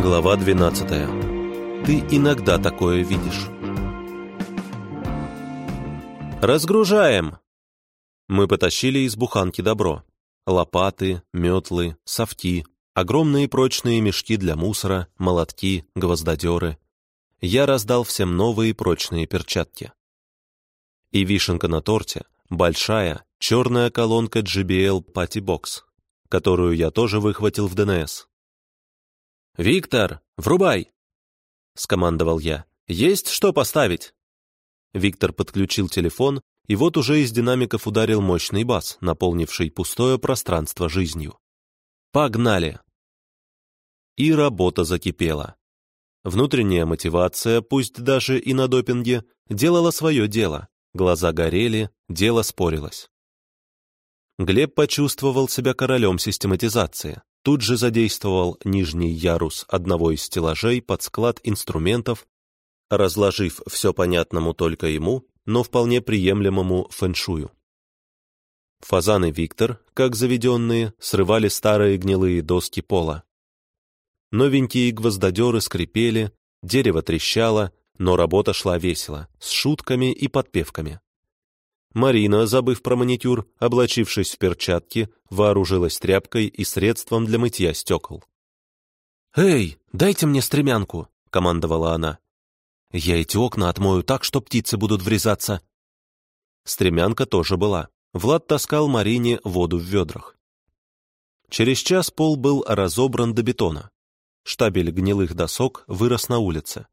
Глава 12. Ты иногда такое видишь. «Разгружаем!» Мы потащили из буханки добро. Лопаты, метлы, софти, огромные прочные мешки для мусора, молотки, гвоздодеры. Я раздал всем новые прочные перчатки. И вишенка на торте — большая, черная колонка JBL Patty Box, которую я тоже выхватил в ДНС. «Виктор, врубай!» — скомандовал я. «Есть что поставить?» Виктор подключил телефон, и вот уже из динамиков ударил мощный бас, наполнивший пустое пространство жизнью. «Погнали!» И работа закипела. Внутренняя мотивация, пусть даже и на допинге, делала свое дело. Глаза горели, дело спорилось. Глеб почувствовал себя королем систематизации. Тут же задействовал нижний ярус одного из стеллажей под склад инструментов, разложив все понятному только ему, но вполне приемлемому фэншую. Фазан и Виктор, как заведенные, срывали старые гнилые доски пола. Новенькие гвоздодеры скрипели, дерево трещало, но работа шла весело, с шутками и подпевками. Марина, забыв про маникюр, облачившись в перчатки, вооружилась тряпкой и средством для мытья стекол. «Эй, дайте мне стремянку!» — командовала она. «Я эти окна отмою так, что птицы будут врезаться». Стремянка тоже была. Влад таскал Марине воду в ведрах. Через час пол был разобран до бетона. Штабель гнилых досок вырос на улице.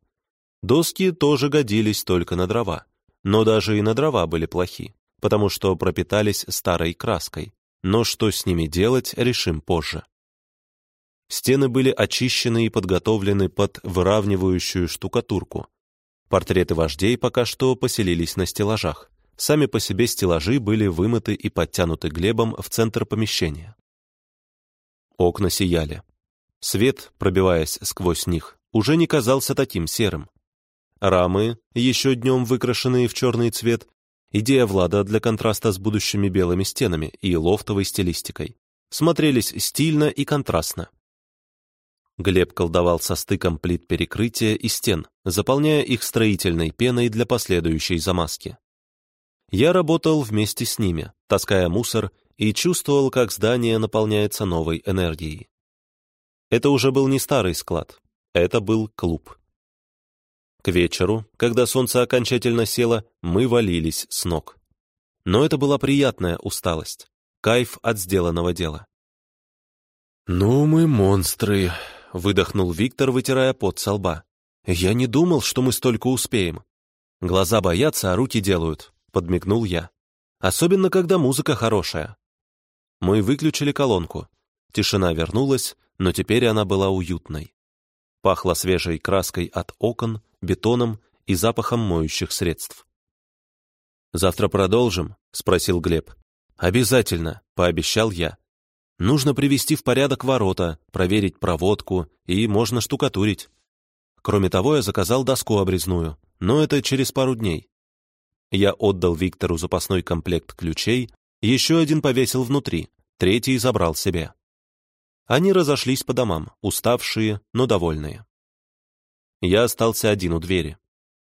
Доски тоже годились только на дрова. Но даже и на дрова были плохи, потому что пропитались старой краской. Но что с ними делать, решим позже. Стены были очищены и подготовлены под выравнивающую штукатурку. Портреты вождей пока что поселились на стеллажах. Сами по себе стеллажи были вымыты и подтянуты Глебом в центр помещения. Окна сияли. Свет, пробиваясь сквозь них, уже не казался таким серым. Рамы, еще днем выкрашенные в черный цвет, идея Влада для контраста с будущими белыми стенами и лофтовой стилистикой, смотрелись стильно и контрастно. Глеб колдовал со стыком плит перекрытия и стен, заполняя их строительной пеной для последующей замазки. Я работал вместе с ними, таская мусор, и чувствовал, как здание наполняется новой энергией. Это уже был не старый склад, это был клуб. К вечеру, когда солнце окончательно село, мы валились с ног. Но это была приятная усталость, кайф от сделанного дела. «Ну мы монстры», — выдохнул Виктор, вытирая пот со лба. «Я не думал, что мы столько успеем. Глаза боятся, а руки делают», — подмигнул я. «Особенно, когда музыка хорошая». Мы выключили колонку. Тишина вернулась, но теперь она была уютной. Пахло свежей краской от окон, бетоном и запахом моющих средств. «Завтра продолжим?» — спросил Глеб. «Обязательно», — пообещал я. «Нужно привести в порядок ворота, проверить проводку и можно штукатурить. Кроме того, я заказал доску обрезную, но это через пару дней». Я отдал Виктору запасной комплект ключей, еще один повесил внутри, третий забрал себе. Они разошлись по домам, уставшие, но довольные. Я остался один у двери.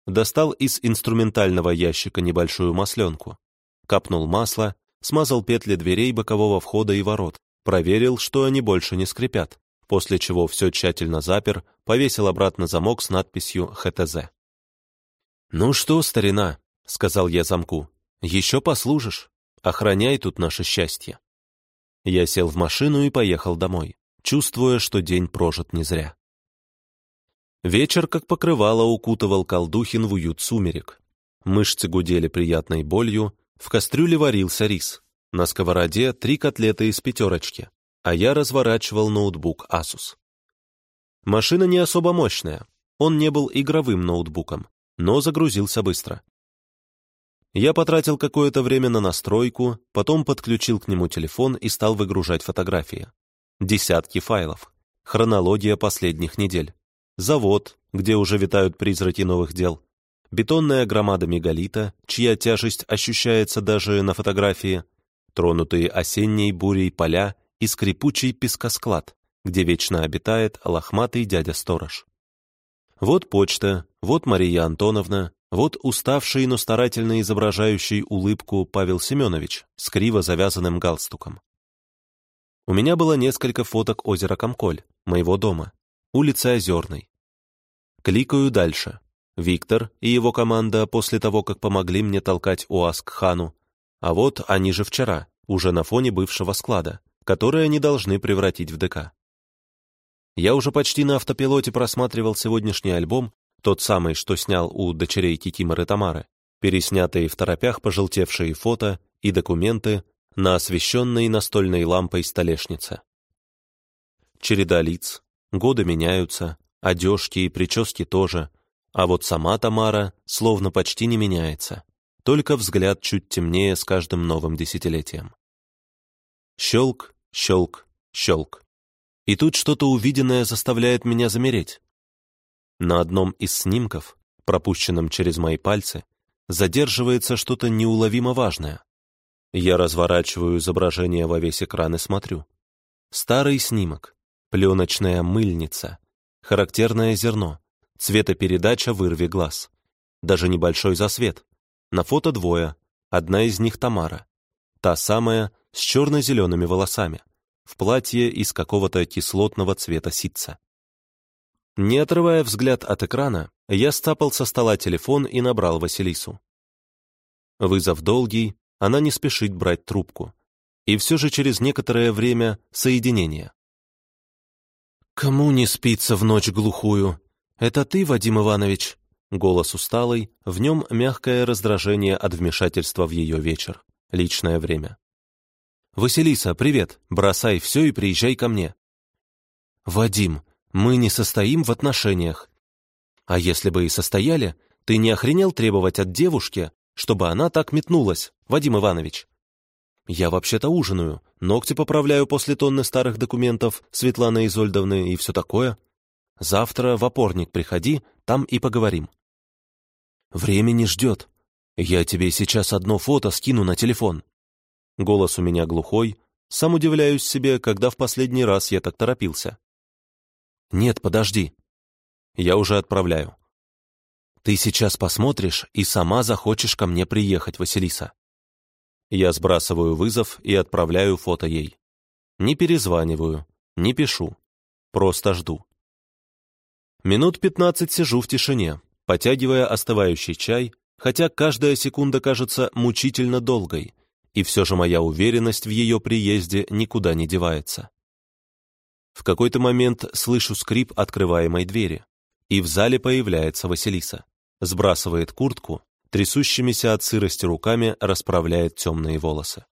Достал из инструментального ящика небольшую масленку. Капнул масло, смазал петли дверей бокового входа и ворот, проверил, что они больше не скрипят, после чего все тщательно запер, повесил обратно замок с надписью «ХТЗ». «Ну что, старина», — сказал я замку, — «еще послужишь. Охраняй тут наше счастье». Я сел в машину и поехал домой, чувствуя, что день прожит не зря. Вечер, как покрывало, укутывал колдухин в уют сумерек. Мышцы гудели приятной болью, в кастрюле варился рис. На сковороде три котлеты из пятерочки, а я разворачивал ноутбук Asus. Машина не особо мощная, он не был игровым ноутбуком, но загрузился быстро. Я потратил какое-то время на настройку, потом подключил к нему телефон и стал выгружать фотографии. Десятки файлов. Хронология последних недель. Завод, где уже витают призраки новых дел. Бетонная громада мегалита, чья тяжесть ощущается даже на фотографии. Тронутые осенней бурей поля и скрипучий пескосклад, где вечно обитает лохматый дядя-сторож. Вот почта, вот Мария Антоновна, вот уставший, но старательно изображающий улыбку Павел Семенович с криво завязанным галстуком. У меня было несколько фоток озера Комколь, моего дома, улицы Озерной. Кликаю дальше. Виктор и его команда после того, как помогли мне толкать УАЗ к хану. А вот они же вчера, уже на фоне бывшего склада, который они должны превратить в ДК. Я уже почти на автопилоте просматривал сегодняшний альбом, тот самый, что снял у дочерей Кикиморы Тамары, переснятые в торопях пожелтевшие фото и документы на освещенной настольной лампой столешнице. Череда лиц, годы меняются, одежки и прически тоже, а вот сама Тамара словно почти не меняется, только взгляд чуть темнее с каждым новым десятилетием. Щелк, щелк, щелк. И тут что-то увиденное заставляет меня замереть. На одном из снимков, пропущенном через мои пальцы, задерживается что-то неуловимо важное. Я разворачиваю изображение во весь экран и смотрю. Старый снимок, пленочная мыльница, характерное зерно, цветопередача вырви глаз. Даже небольшой засвет. На фото двое, одна из них Тамара. Та самая, с черно-зелеными волосами в платье из какого-то кислотного цвета ситца. Не отрывая взгляд от экрана, я стапал со стола телефон и набрал Василису. Вызов долгий, она не спешит брать трубку. И все же через некоторое время соединение. «Кому не спится в ночь глухую? Это ты, Вадим Иванович?» Голос усталый, в нем мягкое раздражение от вмешательства в ее вечер, личное время. «Василиса, привет! Бросай все и приезжай ко мне». «Вадим, мы не состоим в отношениях. А если бы и состояли, ты не охренел требовать от девушки, чтобы она так метнулась, Вадим Иванович?» «Я вообще-то ужинаю, ногти поправляю после тонны старых документов Светланы Изольдовны и все такое. Завтра в опорник приходи, там и поговорим». «Время не ждет. Я тебе сейчас одно фото скину на телефон». Голос у меня глухой, сам удивляюсь себе, когда в последний раз я так торопился. «Нет, подожди. Я уже отправляю. Ты сейчас посмотришь и сама захочешь ко мне приехать, Василиса». Я сбрасываю вызов и отправляю фото ей. Не перезваниваю, не пишу, просто жду. Минут пятнадцать сижу в тишине, потягивая остывающий чай, хотя каждая секунда кажется мучительно долгой, и все же моя уверенность в ее приезде никуда не девается. В какой-то момент слышу скрип открываемой двери, и в зале появляется Василиса. Сбрасывает куртку, трясущимися от сырости руками расправляет темные волосы.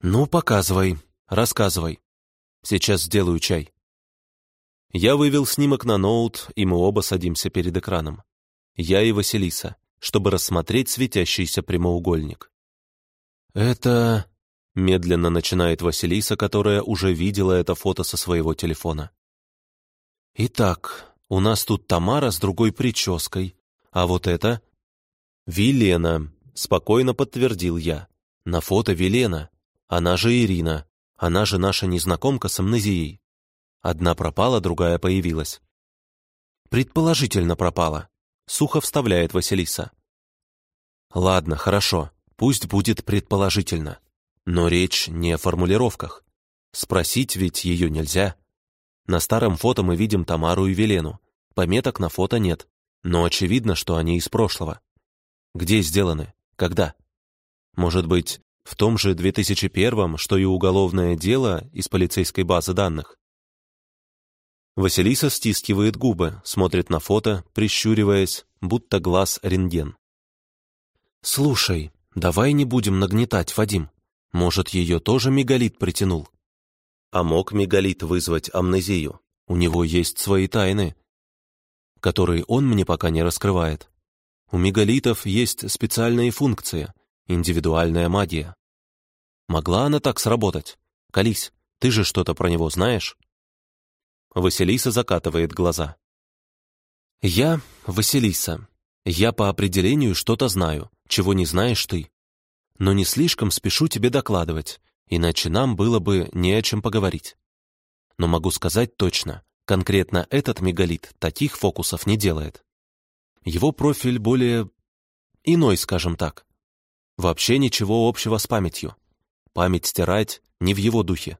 «Ну, показывай, рассказывай. Сейчас сделаю чай». Я вывел снимок на ноут, и мы оба садимся перед экраном. Я и Василиса, чтобы рассмотреть светящийся прямоугольник. «Это...» — медленно начинает Василиса, которая уже видела это фото со своего телефона. «Итак, у нас тут Тамара с другой прической, а вот это...» «Вилена», — спокойно подтвердил я. «На фото Вилена. Она же Ирина. Она же наша незнакомка с амнезией. Одна пропала, другая появилась». «Предположительно пропала», — сухо вставляет Василиса. «Ладно, хорошо. Пусть будет предположительно. Но речь не о формулировках. Спросить ведь ее нельзя. На старом фото мы видим Тамару и Велену. Пометок на фото нет, но очевидно, что они из прошлого. Где сделаны? Когда? Может быть, в том же 2001-м, что и уголовное дело из полицейской базы данных? Василиса стискивает губы, смотрит на фото, прищуриваясь, будто глаз рентген. «Слушай, «Давай не будем нагнетать, Вадим. Может, ее тоже мегалит притянул?» А мог мегалит вызвать амнезию? У него есть свои тайны, которые он мне пока не раскрывает. У мегалитов есть специальные функции, индивидуальная магия. Могла она так сработать? Колись, ты же что-то про него знаешь? Василиса закатывает глаза. «Я Василиса. Я по определению что-то знаю чего не знаешь ты. Но не слишком спешу тебе докладывать, иначе нам было бы не о чем поговорить. но могу сказать точно, конкретно этот мегалит таких фокусов не делает. Его профиль более иной, скажем так. Вообще ничего общего с памятью. Память стирать не в его духе.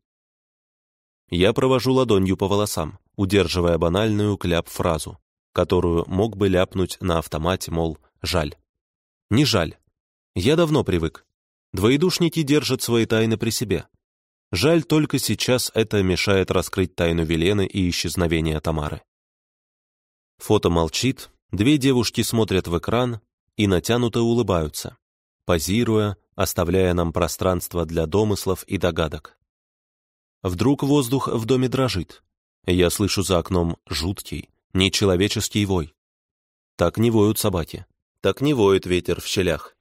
Я провожу ладонью по волосам, удерживая банальную кляп-фразу, которую мог бы ляпнуть на автомате, мол, жаль. Не жаль. Я давно привык. Двоедушники держат свои тайны при себе. Жаль, только сейчас это мешает раскрыть тайну Велены и исчезновения Тамары. Фото молчит, две девушки смотрят в экран и натянуто улыбаются, позируя, оставляя нам пространство для домыслов и догадок. Вдруг воздух в доме дрожит. Я слышу за окном жуткий, нечеловеческий вой. Так не воют собаки, так не воет ветер в щелях.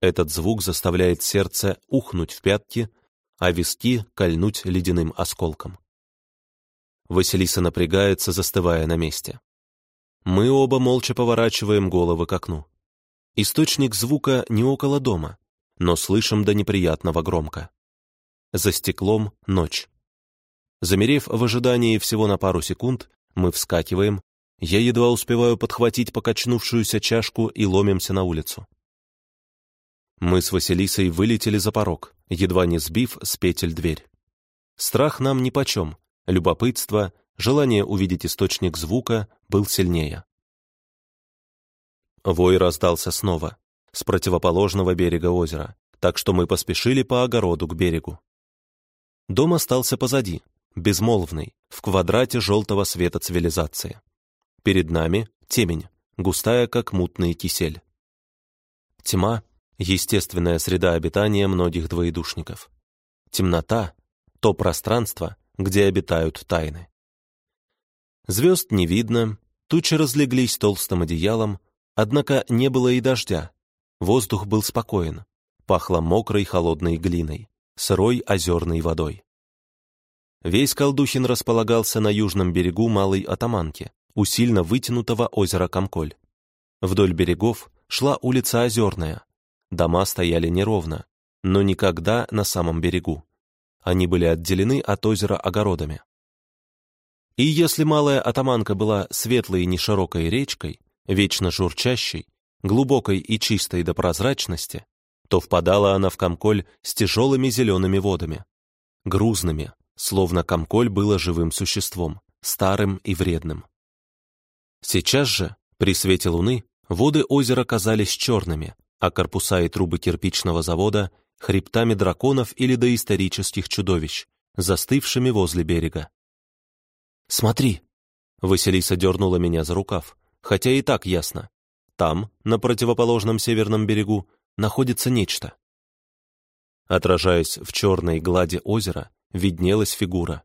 Этот звук заставляет сердце ухнуть в пятки, а виски кольнуть ледяным осколком. Василиса напрягается, застывая на месте. Мы оба молча поворачиваем головы к окну. Источник звука не около дома, но слышим до неприятного громко. За стеклом ночь. Замерев в ожидании всего на пару секунд, мы вскакиваем, я едва успеваю подхватить покачнувшуюся чашку и ломимся на улицу. Мы с Василисой вылетели за порог, едва не сбив с петель дверь. Страх нам нипочем, любопытство, желание увидеть источник звука был сильнее. Вой раздался снова, с противоположного берега озера, так что мы поспешили по огороду к берегу. Дом остался позади, безмолвный, в квадрате желтого света цивилизации. Перед нами темень, густая, как мутный кисель. Тьма естественная среда обитания многих двоедушников. Темнота — то пространство, где обитают тайны. Звезд не видно, тучи разлеглись толстым одеялом, однако не было и дождя. Воздух был спокоен, пахло мокрой холодной глиной, сырой озерной водой. Весь Колдухин располагался на южном берегу Малой Атаманки, у сильно вытянутого озера Комколь. Вдоль берегов шла улица Озерная, Дома стояли неровно, но никогда на самом берегу. Они были отделены от озера огородами. И если малая атаманка была светлой и неширокой речкой, вечно журчащей, глубокой и чистой до прозрачности, то впадала она в Комколь с тяжелыми зелеными водами, грузными, словно Комколь было живым существом, старым и вредным. Сейчас же, при свете луны, воды озера казались черными, а корпуса и трубы кирпичного завода — хребтами драконов или доисторических чудовищ, застывшими возле берега. «Смотри!» — Василиса дернула меня за рукав, хотя и так ясно. Там, на противоположном северном берегу, находится нечто. Отражаясь в черной глади озера, виднелась фигура.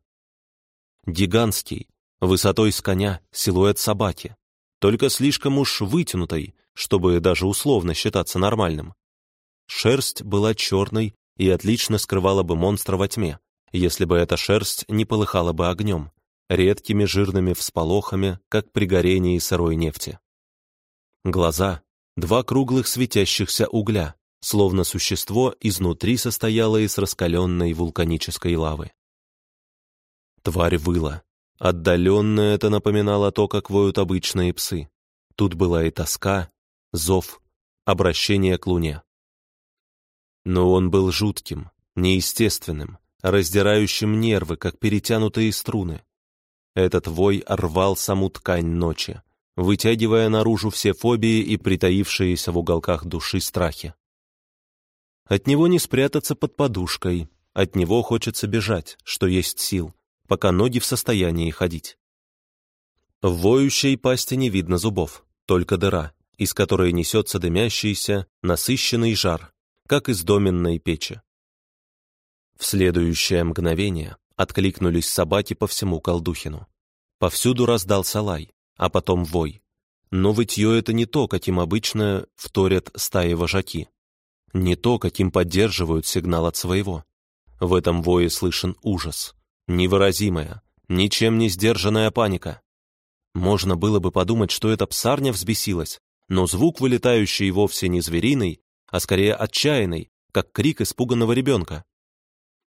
Гигантский, высотой с коня, силуэт собаки, только слишком уж вытянутой, чтобы даже условно считаться нормальным. Шерсть была черной и отлично скрывала бы монстра во тьме, если бы эта шерсть не полыхала бы огнем, редкими жирными всполохами, как при горении сырой нефти. Глаза — два круглых светящихся угля, словно существо изнутри состояло из раскаленной вулканической лавы. Тварь выла. Отдаленно это напоминало то, как воют обычные псы. Тут была и тоска, зов, обращение к луне. Но он был жутким, неестественным, раздирающим нервы, как перетянутые струны. Этот вой рвал саму ткань ночи, вытягивая наружу все фобии и притаившиеся в уголках души страхи. От него не спрятаться под подушкой, от него хочется бежать, что есть сил, пока ноги в состоянии ходить. В воющей пасти не видно зубов, только дыра, из которой несется дымящийся, насыщенный жар, как из доменной печи. В следующее мгновение откликнулись собаки по всему Колдухину. Повсюду раздался лай, а потом вой. Но вытье это не то, каким обычно вторят стаи вожаки. Не то, каким поддерживают сигнал от своего. В этом вое слышен ужас, невыразимая, ничем не сдержанная паника. Можно было бы подумать, что эта псарня взбесилась, но звук, вылетающий вовсе не звериный, а скорее отчаянный, как крик испуганного ребенка.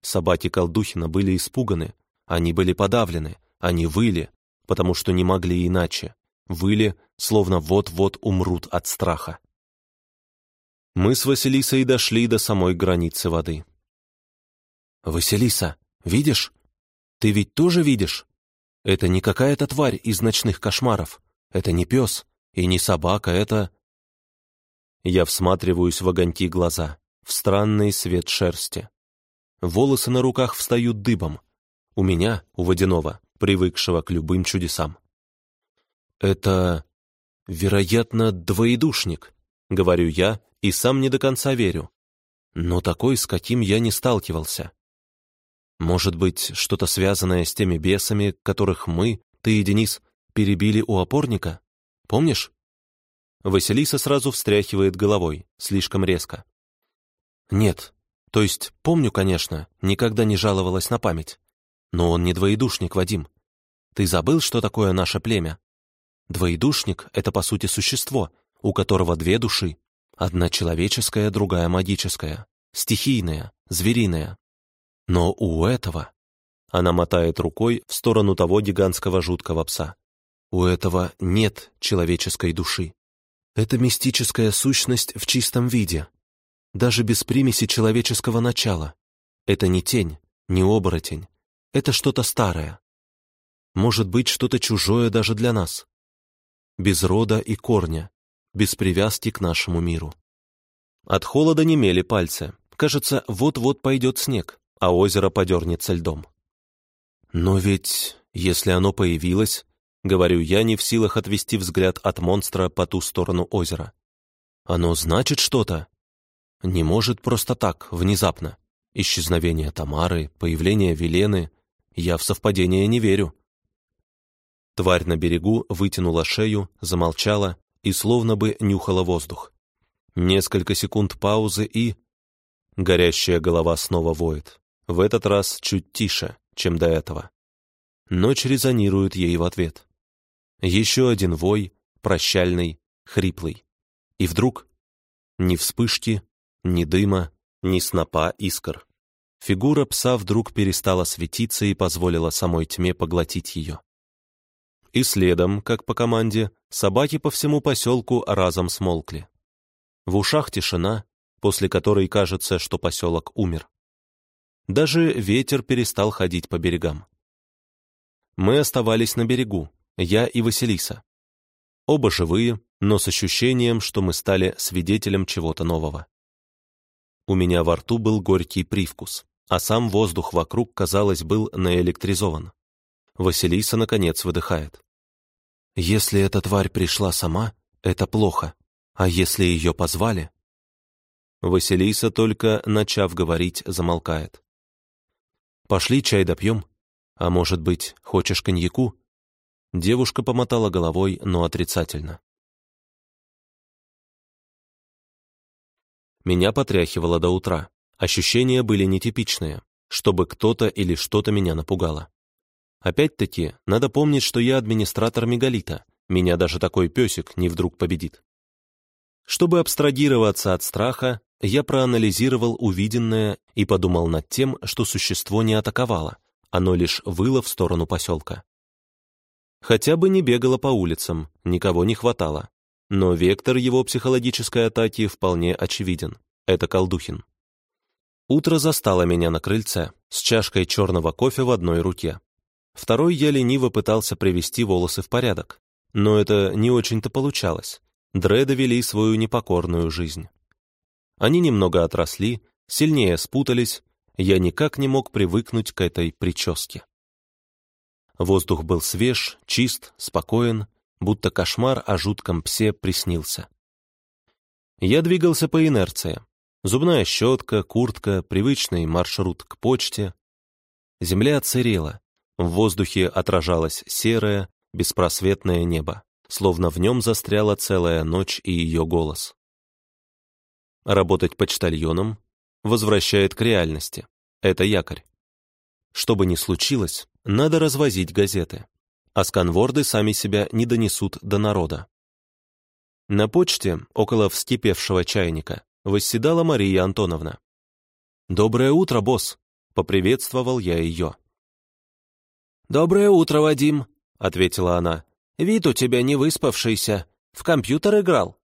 Собаки Колдухина были испуганы, Они были подавлены, они выли, потому что не могли иначе. Выли, словно вот-вот умрут от страха. Мы с Василисой дошли до самой границы воды. «Василиса, видишь? Ты ведь тоже видишь? Это не какая-то тварь из ночных кошмаров. Это не пес и не собака, это...» Я всматриваюсь в огоньки глаза, в странный свет шерсти. Волосы на руках встают дыбом. У меня, у водяного, привыкшего к любым чудесам. «Это, вероятно, двоедушник», — говорю я, и сам не до конца верю. Но такой, с каким я не сталкивался. Может быть, что-то связанное с теми бесами, которых мы, ты и Денис, перебили у опорника? Помнишь? Василиса сразу встряхивает головой, слишком резко. Нет, то есть помню, конечно, никогда не жаловалась на память. Но он не двоедушник, Вадим. Ты забыл, что такое наше племя? Двоедушник — это, по сути, существо, у которого две души. Одна человеческая, другая магическая, стихийная, звериная. Но у этого... Она мотает рукой в сторону того гигантского жуткого пса. У этого нет человеческой души. Это мистическая сущность в чистом виде, даже без примеси человеческого начала. Это не тень, не оборотень. Это что-то старое. Может быть, что-то чужое даже для нас. Без рода и корня, без привязки к нашему миру. От холода немели пальцы. Кажется, вот-вот пойдет снег, а озеро подернется льдом. Но ведь, если оно появилось, говорю я, не в силах отвести взгляд от монстра по ту сторону озера. Оно значит что-то. Не может просто так, внезапно. Исчезновение Тамары, появление Велены. Я в совпадение не верю. Тварь на берегу вытянула шею, замолчала и словно бы нюхала воздух. Несколько секунд паузы и... Горящая голова снова воет. В этот раз чуть тише, чем до этого. Ночь резонирует ей в ответ. Еще один вой, прощальный, хриплый. И вдруг ни вспышки, ни дыма, ни снопа искр. Фигура пса вдруг перестала светиться и позволила самой тьме поглотить ее. И следом, как по команде, собаки по всему поселку разом смолкли. В ушах тишина, после которой кажется, что поселок умер. Даже ветер перестал ходить по берегам. Мы оставались на берегу, я и Василиса. Оба живые, но с ощущением, что мы стали свидетелем чего-то нового. У меня во рту был горький привкус, а сам воздух вокруг, казалось, был наэлектризован. Василиса, наконец, выдыхает. «Если эта тварь пришла сама, это плохо. А если ее позвали? Василиса, только начав говорить, замолкает. «Пошли чай допьем. А может быть, хочешь коньяку?» Девушка помотала головой, но отрицательно. Меня потряхивало до утра. Ощущения были нетипичные, чтобы кто-то или что-то меня напугало. Опять-таки, надо помнить, что я администратор мегалита. Меня даже такой песик не вдруг победит. Чтобы абстрагироваться от страха, я проанализировал увиденное и подумал над тем, что существо не атаковало, оно лишь выло в сторону поселка. Хотя бы не бегало по улицам, никого не хватало. Но вектор его психологической атаки вполне очевиден. Это Колдухин. Утро застало меня на крыльце, с чашкой черного кофе в одной руке. Второй я лениво пытался привести волосы в порядок. Но это не очень-то получалось. Дреды вели свою непокорную жизнь. Они немного отросли, сильнее спутались, я никак не мог привыкнуть к этой прическе. Воздух был свеж, чист, спокоен, будто кошмар о жутком псе приснился. Я двигался по инерции. Зубная щетка, куртка, привычный маршрут к почте. Земля отсырела, в воздухе отражалось серое, беспросветное небо словно в нем застряла целая ночь и ее голос. Работать почтальоном возвращает к реальности. Это якорь. Что бы ни случилось, надо развозить газеты, а сканворды сами себя не донесут до народа. На почте, около вскипевшего чайника, восседала Мария Антоновна. «Доброе утро, босс!» — поприветствовал я ее. «Доброе утро, Вадим», — ответила она. «Вид у тебя не выспавшийся. В компьютер играл?»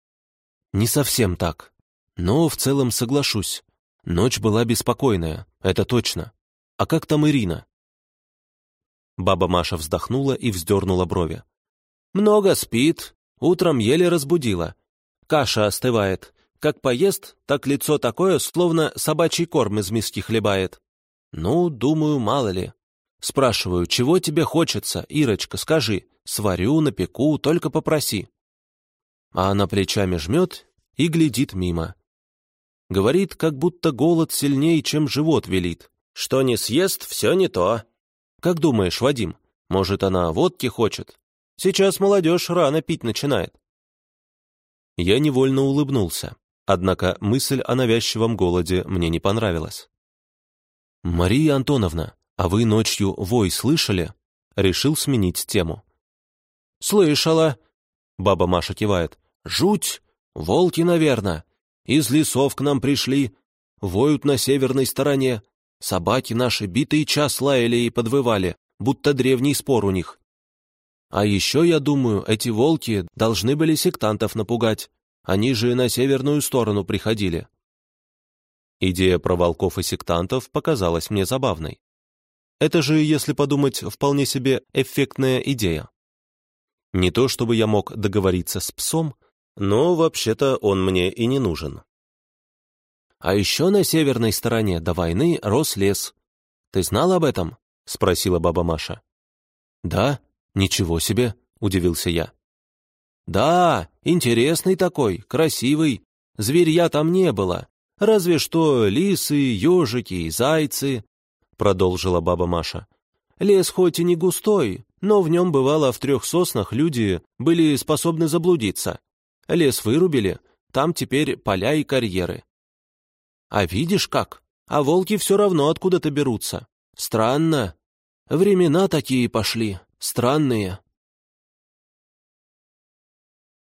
«Не совсем так. Но в целом соглашусь. Ночь была беспокойная, это точно. А как там Ирина?» Баба Маша вздохнула и вздернула брови. «Много спит. Утром еле разбудила. Каша остывает. Как поест, так лицо такое, словно собачий корм из миски хлебает. Ну, думаю, мало ли. Спрашиваю, чего тебе хочется, Ирочка, скажи. Сварю, напеку, только попроси. А она плечами жмет и глядит мимо. Говорит, как будто голод сильнее, чем живот велит. Что не съест, все не то. Как думаешь, Вадим, может, она водки хочет? Сейчас молодежь рано пить начинает. Я невольно улыбнулся, однако мысль о навязчивом голоде мне не понравилась. «Мария Антоновна, а вы ночью вой слышали?» Решил сменить тему. «Слышала», — баба Маша кивает. «Жуть! Волки, наверное. Из лесов к нам пришли. Воют на северной стороне. Собаки наши битый час лаяли и подвывали, будто древний спор у них. А еще, я думаю, эти волки должны были сектантов напугать. Они же на северную сторону приходили. Идея про волков и сектантов показалась мне забавной. Это же, если подумать, вполне себе эффектная идея. Не то чтобы я мог договориться с псом, но вообще-то он мне и не нужен. А еще на северной стороне до войны рос лес. Ты знал об этом? Спросила баба Маша. Да, ничего себе, удивился я. Да, интересный такой, красивый. Зверья там не было. Разве что лисы, ежики и зайцы, продолжила баба Маша. Лес хоть и не густой, но в нем бывало в трех соснах люди были способны заблудиться. Лес вырубили, там теперь поля и карьеры. А видишь как? А волки все равно откуда-то берутся. Странно. Времена такие пошли, странные.